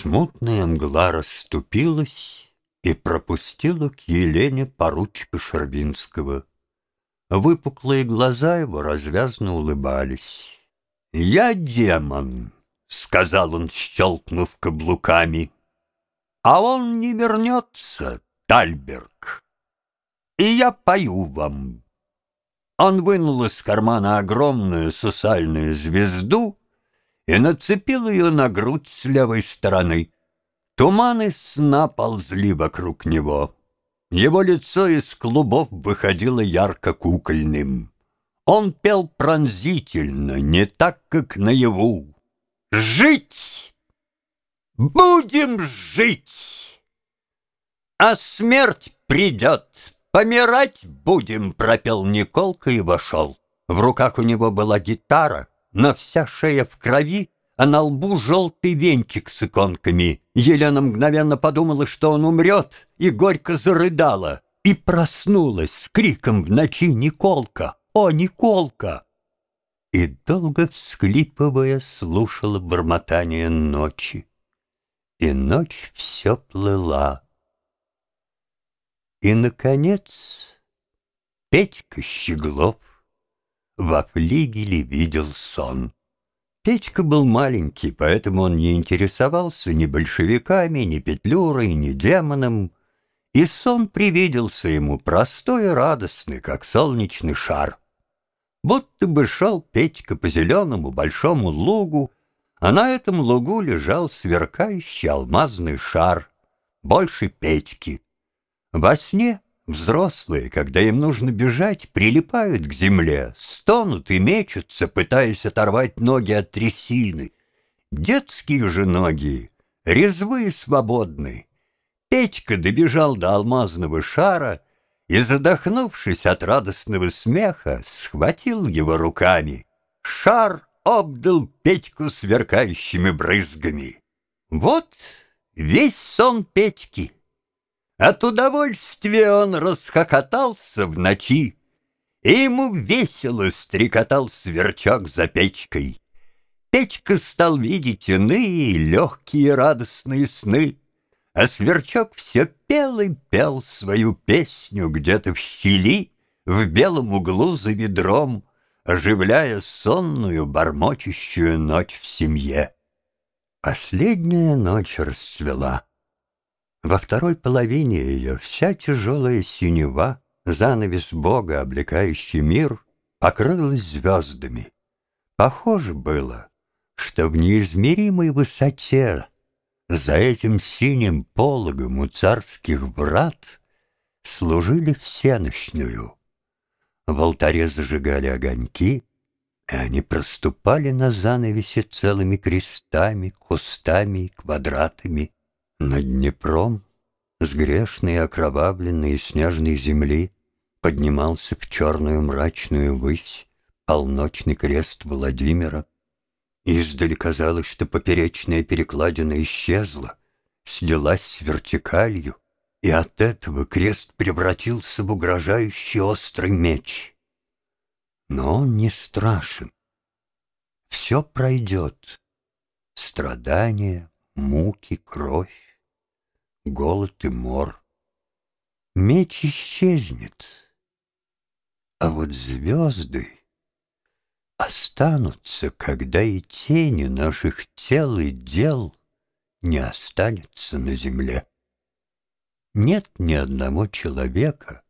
Смутная мгла расступилась и пропустила к Елене поручика Шербинского. Выпуклые глаза его развязно улыбались. «Я демон», — сказал он, щелкнув каблуками. «А он не вернется, Тальберг. И я пою вам». Он вынул из кармана огромную сусальную звезду и нацепил ее на грудь с левой стороны. Туманы сна ползли вокруг него. Его лицо из клубов выходило ярко-кукольным. Он пел пронзительно, не так, как наяву. «Жить! Будем жить! А смерть придет, помирать будем!» пропел Николка и вошел. В руках у него была гитара, но вся шея в крови, а на лбу желтый венчик с иконками. Елена мгновенно подумала, что он умрет, и горько зарыдала. И проснулась с криком в ночи «Николка! О, Николка!» И долго всхлипывая слушала бормотание ночи. И ночь все плыла. И, наконец, Петька Щеглов во флигеле видел сон. Петька был маленький, поэтому он не интересовался ни большевиками, ни петлюрой, ни демоном, и сон привиделся ему простой и радостный, как солнечный шар. Будто бы шел Петька по зеленому большому лугу, а на этом лугу лежал сверкающий алмазный шар, больше Петьки. Во сне Взрослые, когда им нужно бежать, прилипают к земле, стонут и мечутся, пытаясь оторвать ноги от трясины. Детские же ноги, резвые и свободны. Петька добежал до алмазного шара и, задохнувшись от радостного смеха, схватил его руками. Шар обдал Петьку сверкающими брызгами. Вот весь сон Петьки — от удовольствия он расхохотался в ночи, И ему весело стрекотал сверчок за печкой. Печка стал видеть иные легкие радостные сны, А сверчок все пел и пел свою песню где-то в щели, В белом углу за ведром, Оживляя сонную, бормочущую ночь в семье. Последняя ночь расцвела — во второй половине ее вся тяжелая синева, занавес Бога, облекающий мир, покрылась звездами. Похоже было, что в неизмеримой высоте за этим синим пологом у царских врат служили всеночную. В алтаре зажигали огоньки, и они проступали на занавесе целыми крестами, кустами и квадратами. Над Днепром, с грешной окровавленной снежной земли, Поднимался в черную мрачную высь Полночный крест Владимира. Издали казалось, что поперечная перекладина исчезла, Слилась с вертикалью, и от этого крест превратился в угрожающий острый меч. Но он не страшен. Все пройдет. Страдания, муки, кровь голод и мор. Меч исчезнет, а вот звезды останутся, когда и тени наших тел и дел не останется на земле. Нет ни одного человека,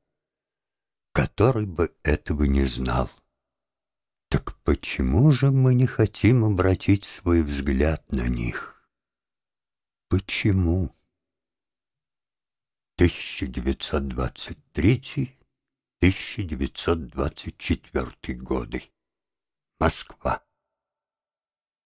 который бы этого не знал. Так почему же мы не хотим обратить свой взгляд на них? Почему? 1923-1924 годы. Москва.